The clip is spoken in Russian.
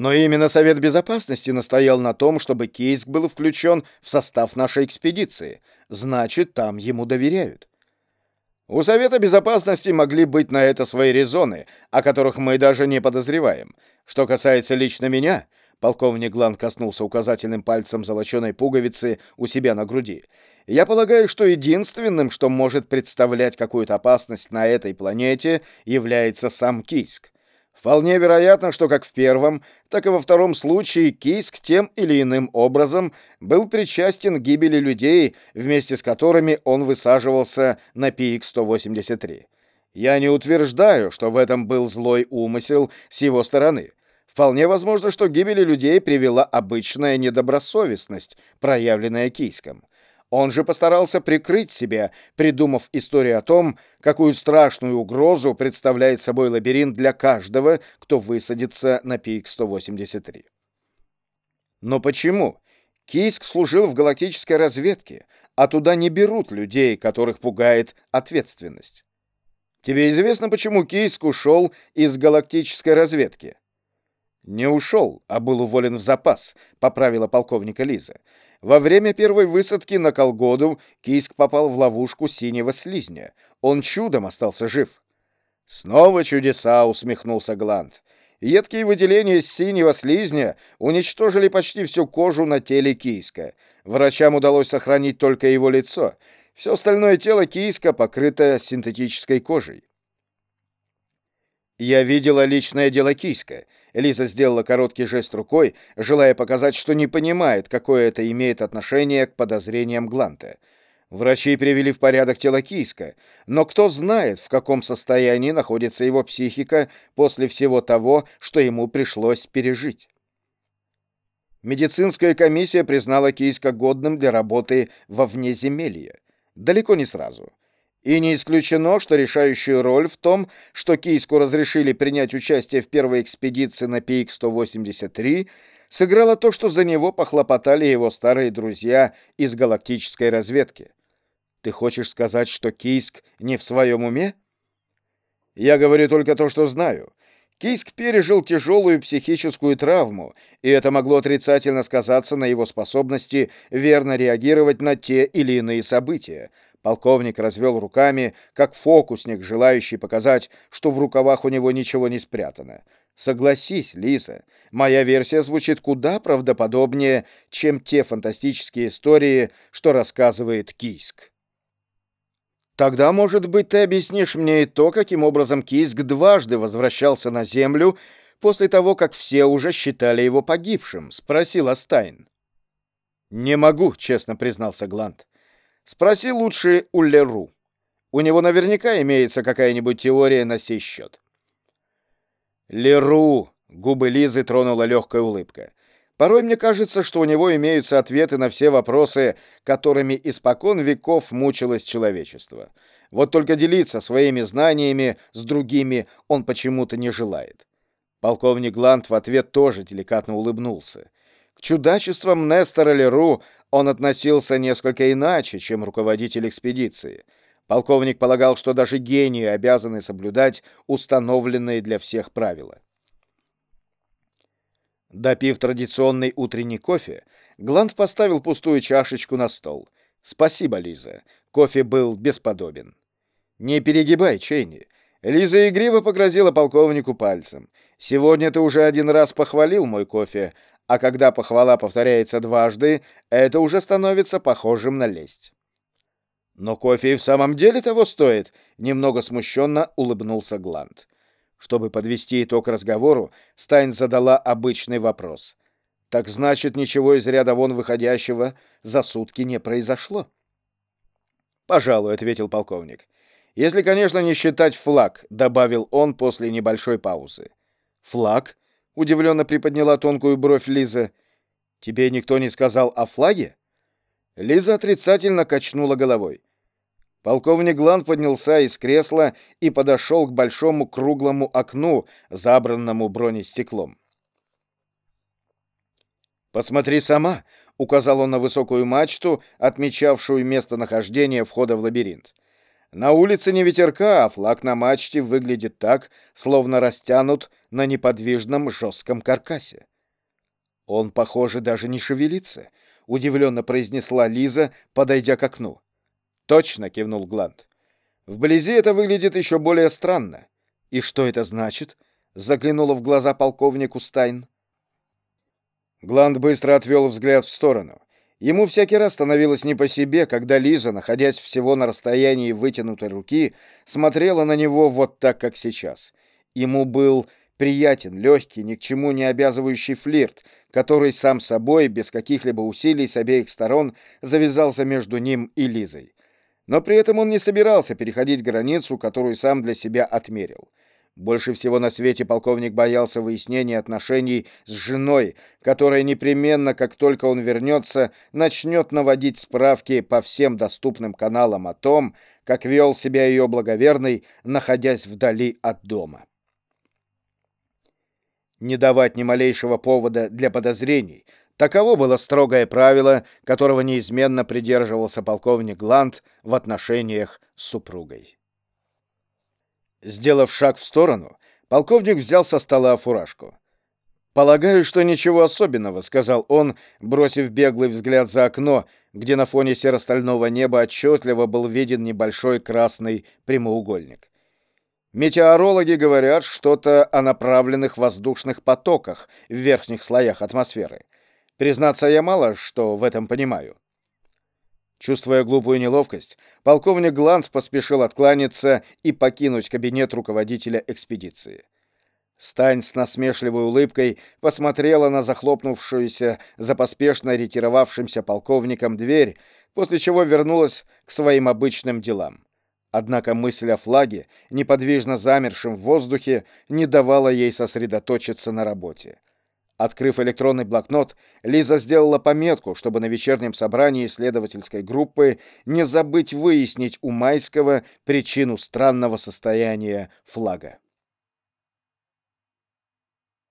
Но именно Совет Безопасности настоял на том, чтобы Кейск был включен в состав нашей экспедиции. Значит, там ему доверяют. У Совета Безопасности могли быть на это свои резоны, о которых мы даже не подозреваем. Что касается лично меня, полковник Глан коснулся указательным пальцем золоченой пуговицы у себя на груди, я полагаю, что единственным, что может представлять какую-то опасность на этой планете, является сам Кийск. Вполне вероятно, что как в первом, так и во втором случае Кийск тем или иным образом был причастен к гибели людей, вместе с которыми он высаживался на ПИК-183. Я не утверждаю, что в этом был злой умысел с его стороны. Вполне возможно, что гибели людей привела обычная недобросовестность, проявленная Кийском. Он же постарался прикрыть себя, придумав историю о том, какую страшную угрозу представляет собой лабиринт для каждого, кто высадится на пик 183. Но почему? Кийск служил в галактической разведке, а туда не берут людей, которых пугает ответственность. Тебе известно, почему Кийск ушел из галактической разведки? Не ушел, а был уволен в запас, поправила полковника Лиза. Во время первой высадки на Колгоду Кийск попал в ловушку синего слизня. Он чудом остался жив. «Снова чудеса!» — усмехнулся Гланд. Едкие выделения синего слизня уничтожили почти всю кожу на теле Кийска. Врачам удалось сохранить только его лицо. Все остальное тело Кийска покрыто синтетической кожей. «Я видела личное дело Кийска», Лиза сделала короткий жест рукой, желая показать, что не понимает, какое это имеет отношение к подозрениям Гланта. Врачи привели в порядок тело Кийска, но кто знает, в каком состоянии находится его психика после всего того, что ему пришлось пережить. Медицинская комиссия признала Кийска годным для работы во внеземелье. Далеко не сразу. И не исключено, что решающую роль в том, что Кийску разрешили принять участие в первой экспедиции на ПИК-183, сыграло то, что за него похлопотали его старые друзья из галактической разведки. Ты хочешь сказать, что Кийск не в своем уме? Я говорю только то, что знаю. Кийск пережил тяжелую психическую травму, и это могло отрицательно сказаться на его способности верно реагировать на те или иные события, Полковник развел руками, как фокусник, желающий показать, что в рукавах у него ничего не спрятано. Согласись, Лиза, моя версия звучит куда правдоподобнее, чем те фантастические истории, что рассказывает Кийск. Тогда, может быть, ты объяснишь мне и то, каким образом Кийск дважды возвращался на Землю после того, как все уже считали его погибшим, спросил Астайн. Не могу, честно признался Гланд. Спроси лучше у Леру. У него наверняка имеется какая-нибудь теория на сей счет. Леру! Губы Лизы тронула легкая улыбка. Порой мне кажется, что у него имеются ответы на все вопросы, которыми испокон веков мучилось человечество. Вот только делиться своими знаниями с другими он почему-то не желает. Полковник Гланд в ответ тоже деликатно улыбнулся. К чудачествам Леру он относился несколько иначе, чем руководитель экспедиции. Полковник полагал, что даже гении обязаны соблюдать установленные для всех правила. Допив традиционный утренний кофе, Гланд поставил пустую чашечку на стол. «Спасибо, Лиза. Кофе был бесподобен». «Не перегибай, Чейни». Лиза игриво погрозила полковнику пальцем. «Сегодня ты уже один раз похвалил мой кофе, а когда похвала повторяется дважды, это уже становится похожим на лесть. Но кофе и в самом деле того стоит, немного смущенно улыбнулся Гланд. Чтобы подвести итог разговору, Стайн задала обычный вопрос. Так значит, ничего из ряда вон выходящего за сутки не произошло? Пожалуй, ответил полковник. Если, конечно, не считать флаг, добавил он после небольшой паузы. Флаг? Удивленно приподняла тонкую бровь Лиза. «Тебе никто не сказал о флаге?» Лиза отрицательно качнула головой. Полковник Глан поднялся из кресла и подошел к большому круглому окну, забранному бронестеклом. «Посмотри сама», — указал он на высокую мачту, отмечавшую местонахождение входа в лабиринт. На улице не ветерка, а флаг на мачте выглядит так, словно растянут на неподвижном жестком каркасе. Он, похоже, даже не шевелится, удивленно произнесла Лиза, подойдя к окну. Точно, кивнул Гланд. Вблизи это выглядит еще более странно. И что это значит? Заглянула в глаза полковнику Стайн. Гланд быстро отвел взгляд в сторону. Ему всякий раз становилось не по себе, когда Лиза, находясь всего на расстоянии вытянутой руки, смотрела на него вот так, как сейчас. Ему был приятен, легкий, ни к чему не обязывающий флирт, который сам собой, без каких-либо усилий с обеих сторон, завязался между ним и Лизой. Но при этом он не собирался переходить границу, которую сам для себя отмерил. Больше всего на свете полковник боялся выяснения отношений с женой, которая непременно, как только он вернется, начнет наводить справки по всем доступным каналам о том, как вел себя ее благоверный, находясь вдали от дома. Не давать ни малейшего повода для подозрений — Таково было строгое правило, которого неизменно придерживался полковник Гланд в отношениях с супругой. Сделав шаг в сторону, полковник взял со стола фуражку. «Полагаю, что ничего особенного», — сказал он, бросив беглый взгляд за окно, где на фоне серо-стального неба отчетливо был виден небольшой красный прямоугольник. Метеорологи говорят что-то о направленных воздушных потоках в верхних слоях атмосферы. Признаться, я мало что в этом понимаю. Чувствуя глупую неловкость, полковник Гланд поспешил откланяться и покинуть кабинет руководителя экспедиции. Стань с насмешливой улыбкой посмотрела на захлопнувшуюся за поспешно ретировавшимся полковником дверь, после чего вернулась к своим обычным делам. Однако мысль о флаге, неподвижно замершем в воздухе, не давала ей сосредоточиться на работе. Открыв электронный блокнот, Лиза сделала пометку, чтобы на вечернем собрании исследовательской группы не забыть выяснить у Майского причину странного состояния флага.